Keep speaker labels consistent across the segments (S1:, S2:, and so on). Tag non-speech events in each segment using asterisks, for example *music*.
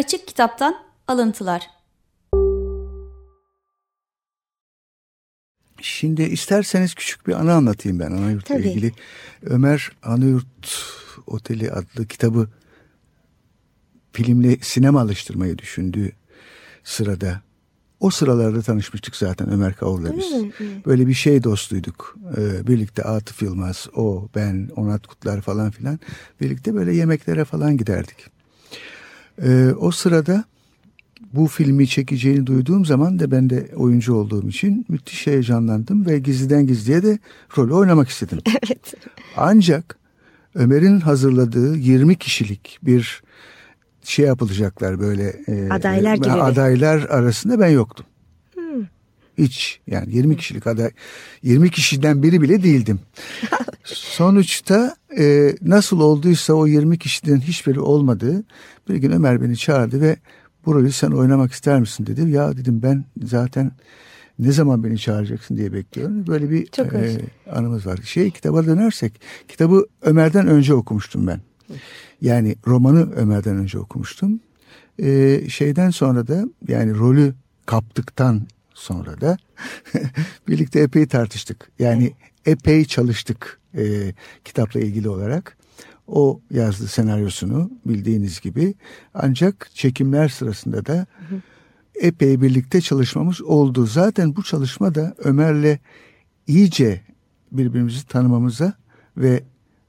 S1: Kitaptan Alıntılar
S2: Şimdi isterseniz küçük bir anı anlatayım ben Anayurt'la
S3: Tabii.
S2: ilgili. Ömer Anayurt Oteli adlı kitabı filmle sinema alıştırmayı düşündüğü sırada o sıralarda tanışmıştık zaten Ömer Kavur'la biz. Böyle bir şey dostluyduk. Ee, birlikte Atıf Yılmaz, o, ben, Onat Kutlar falan filan. Birlikte böyle yemeklere falan giderdik. Ee, o sırada bu filmi çekeceğini duyduğum zaman da ben de oyuncu olduğum için müthiş heyecanlandım ve gizliden gizliye de rolü oynamak istedim. *laughs*
S3: Evet.
S2: Ancak Ömer'in hazırladığı 20 kişilik bir şey yapılacaklar böyle e,
S3: Adaylar
S2: e,
S3: gibi
S2: adaylar arasında ben yoktum. Hiç yani 20 kişilik aday 20 kişiden biri bile değildim. *laughs* Sonuçta e, nasıl olduysa o 20 kişiden hiçbiri olmadığı bir gün Ömer beni çağırdı ve bu rolü sen oynamak ister misin dedi. Ya dedim ben zaten ne zaman beni çağıracaksın diye bekliyorum. Böyle bir
S3: Çok
S2: e,
S3: hoş.
S2: anımız var. Şey kitaba dönersek kitabı Ömer'den önce okumuştum ben. Yani romanı Ömer'den önce okumuştum. E, şeyden sonra da yani rolü kaptıktan sonra da *laughs* birlikte epey tartıştık. Yani epey çalıştık e, kitapla ilgili olarak. O yazdı senaryosunu bildiğiniz gibi. Ancak çekimler sırasında da epey birlikte çalışmamız oldu. Zaten bu çalışma da Ömer'le iyice birbirimizi tanımamıza ve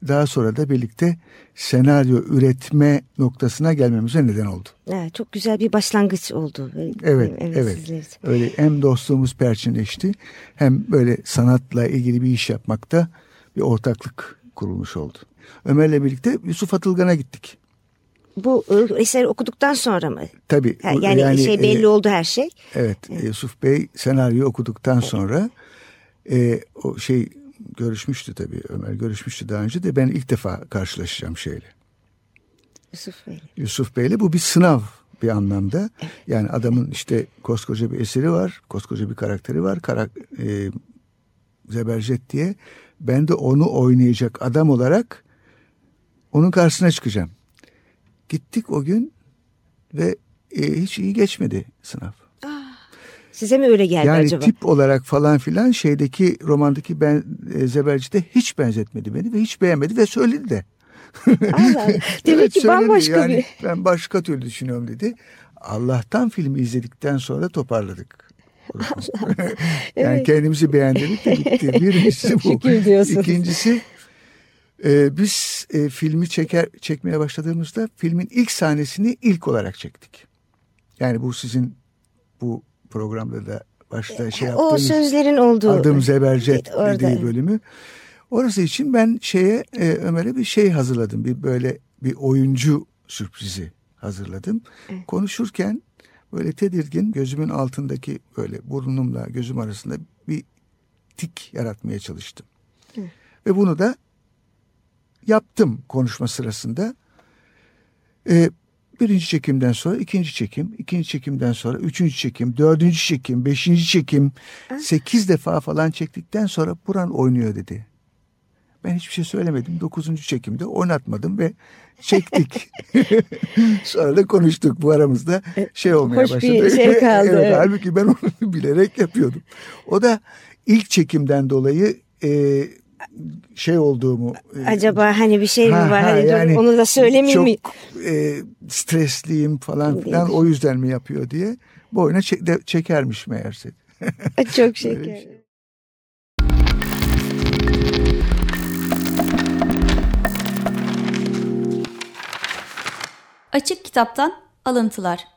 S2: daha sonra da birlikte senaryo üretme noktasına gelmemize neden oldu.
S3: Evet, çok güzel bir başlangıç oldu.
S2: Evet, evet.
S3: için.
S2: Öyle hem dostluğumuz perçinleşti hem böyle sanatla ilgili bir iş yapmakta bir ortaklık kurulmuş oldu. Ömer'le birlikte Yusuf Atılgan'a gittik.
S3: Bu e, eseri okuduktan sonra mı?
S2: Tabii.
S3: Ha,
S2: bu-
S3: Yani, şey belli
S2: e,
S3: oldu her şey.
S2: Evet, Yusuf Bey senaryoyu okuduktan sonra e, o şey görüşmüştü tabii Ömer görüşmüştü daha önce de ben ilk defa karşılaşacağım şeyle.
S3: Yusuf Bey.
S2: Yusuf Bey'le bu bir sınav bir anlamda. Yani adamın işte koskoca bir eseri var, koskoca bir karakteri var. Karak, e, Zebercet diye. Ben de onu oynayacak adam olarak onun karşısına çıkacağım. Gittik o gün ve e, hiç iyi geçmedi sınav.
S3: Size mi öyle geldi
S2: Yani
S3: acaba?
S2: tip olarak falan filan şeydeki romandaki ben e, Zebercet'e hiç benzetmedi beni ve hiç beğenmedi ve söyledi de.
S3: Allah. *laughs* Demek
S2: Evet,
S3: ki bambaşka
S2: yani,
S3: bir...
S2: Ben başka türlü düşünüyorum dedi. Allah'tan filmi izledikten sonra toparladık. *laughs* yani
S3: Evet.
S2: kendimizi beğendirdik de bitti. *laughs* Birincisi bu. İkincisi e, biz e, filmi çeker çekmeye başladığımızda filmin ilk sahnesini ilk olarak çektik. Yani bu sizin bu programda da başta şey
S3: O
S2: yaptığınız
S3: sözlerin olduğu...
S2: adım Zebercet
S3: Evet, orada,
S2: dediği
S3: evet.
S2: bölümü. Orası için ben şeye e, Ömer'e bir şey hazırladım. Bir böyle bir oyuncu sürprizi hazırladım. Konuşurken böyle tedirgin gözümün altındaki böyle burnumla gözüm arasında bir tik yaratmaya çalıştım. Ve bunu da yaptım konuşma sırasında. E, birinci çekimden sonra ikinci çekim, ikinci çekimden sonra üçüncü çekim, dördüncü çekim, beşinci çekim, sekiz defa falan çektikten sonra buran oynuyor dedi. Ben hiçbir şey söylemedim. Dokuzuncu çekimde oynatmadım ve çektik. *laughs* sonra da konuştuk bu aramızda şey olmaya
S3: hoş bir
S2: başladı.
S3: şey *laughs* kaldı,
S2: evet. halbuki ben onu *laughs* bilerek yapıyordum. O da ilk çekimden dolayı e, şey olduğumu e,
S3: Acaba hani bir şey mi
S2: Ha,
S3: var?
S2: ha,
S3: Hani
S2: yani
S3: onu da söylemeyeyim
S2: çok
S3: mi?
S2: e, stresliyim falan filan o yüzden mi yapıyor diye boyuna çek, de, çekermiş meğerse. *laughs*
S3: Çok şeker.
S1: Açık Kitaptan Alıntılar